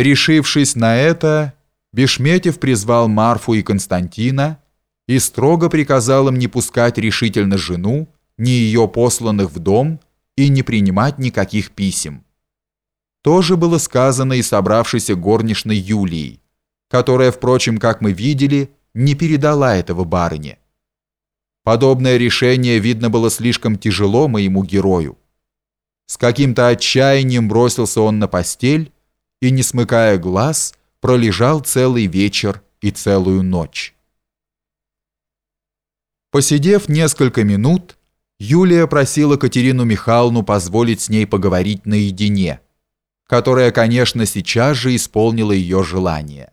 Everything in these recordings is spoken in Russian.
Решившись на это, Бешметьев призвал Марфу и Константина и строго приказал им не пускать решительно жену, ни ее посланных в дом, и не принимать никаких писем. То же было сказано и собравшейся горничной Юлией, которая, впрочем, как мы видели, не передала этого барыне. Подобное решение, видно, было слишком тяжело моему герою. С каким-то отчаянием бросился он на постель и, не смыкая глаз, пролежал целый вечер и целую ночь. Посидев несколько минут, Юлия просила Катерину Михайловну позволить с ней поговорить наедине, которая, конечно, сейчас же исполнила ее желание.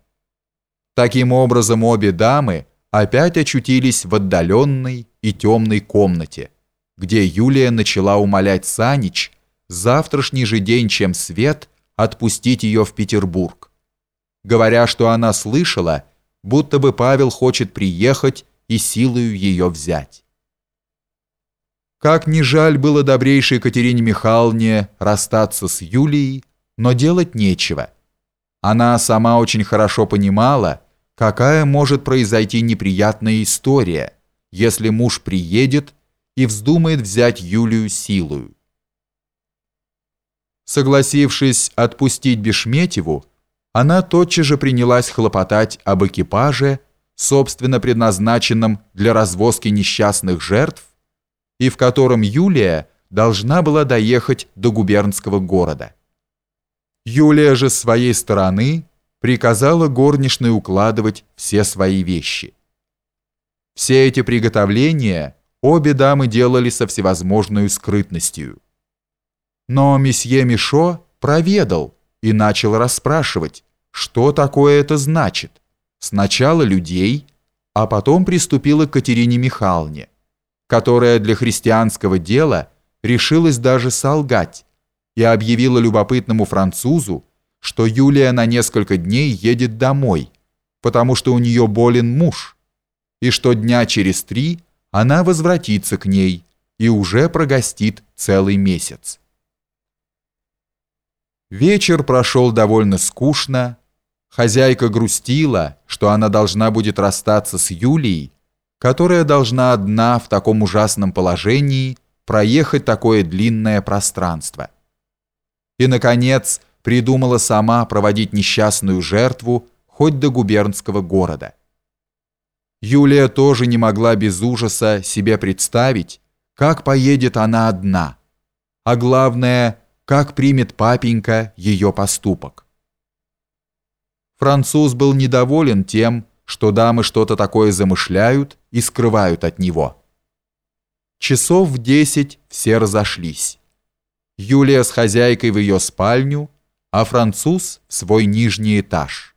Таким образом, обе дамы опять очутились в отдаленной и темной комнате, где Юлия начала умолять Санич завтрашний же день, чем свет, отпустить ее в Петербург, говоря, что она слышала, будто бы Павел хочет приехать и силою ее взять. Как ни жаль было добрейшей Екатерине Михайловне расстаться с Юлией, но делать нечего. Она сама очень хорошо понимала, какая может произойти неприятная история, если муж приедет и вздумает взять Юлию силою. Согласившись отпустить Бешметьеву, она тотчас же принялась хлопотать об экипаже, собственно предназначенном для развозки несчастных жертв, и в котором Юлия должна была доехать до губернского города. Юлия же с своей стороны приказала горничной укладывать все свои вещи. Все эти приготовления обе дамы делали со всевозможной скрытностью. Но месье Мишо проведал и начал расспрашивать, что такое это значит. Сначала людей, а потом приступила к Катерине Михайловне, которая для христианского дела решилась даже солгать и объявила любопытному французу, что Юлия на несколько дней едет домой, потому что у нее болен муж, и что дня через три она возвратится к ней и уже прогостит целый месяц. Вечер прошел довольно скучно. Хозяйка грустила, что она должна будет расстаться с Юлией, которая должна одна в таком ужасном положении проехать такое длинное пространство. И, наконец, придумала сама проводить несчастную жертву хоть до губернского города. Юлия тоже не могла без ужаса себе представить, как поедет она одна, а главное – как примет папенька ее поступок. Француз был недоволен тем, что дамы что-то такое замышляют и скрывают от него. Часов в десять все разошлись. Юлия с хозяйкой в ее спальню, а француз в свой нижний этаж.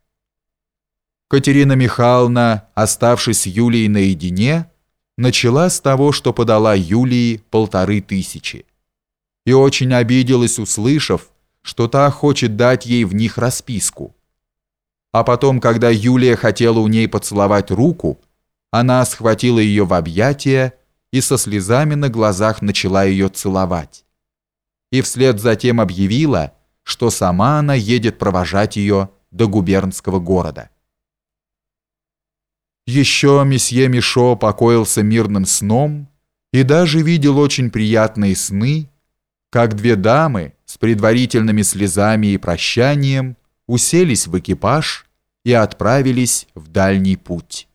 Катерина Михайловна, оставшись с Юлией наедине, начала с того, что подала Юлии полторы тысячи и очень обиделась, услышав, что та хочет дать ей в них расписку. А потом, когда Юлия хотела у ней поцеловать руку, она схватила ее в объятия и со слезами на глазах начала ее целовать. И вслед за тем объявила, что сама она едет провожать ее до губернского города. Еще месье Мишо покоился мирным сном и даже видел очень приятные сны, как две дамы с предварительными слезами и прощанием уселись в экипаж и отправились в дальний путь.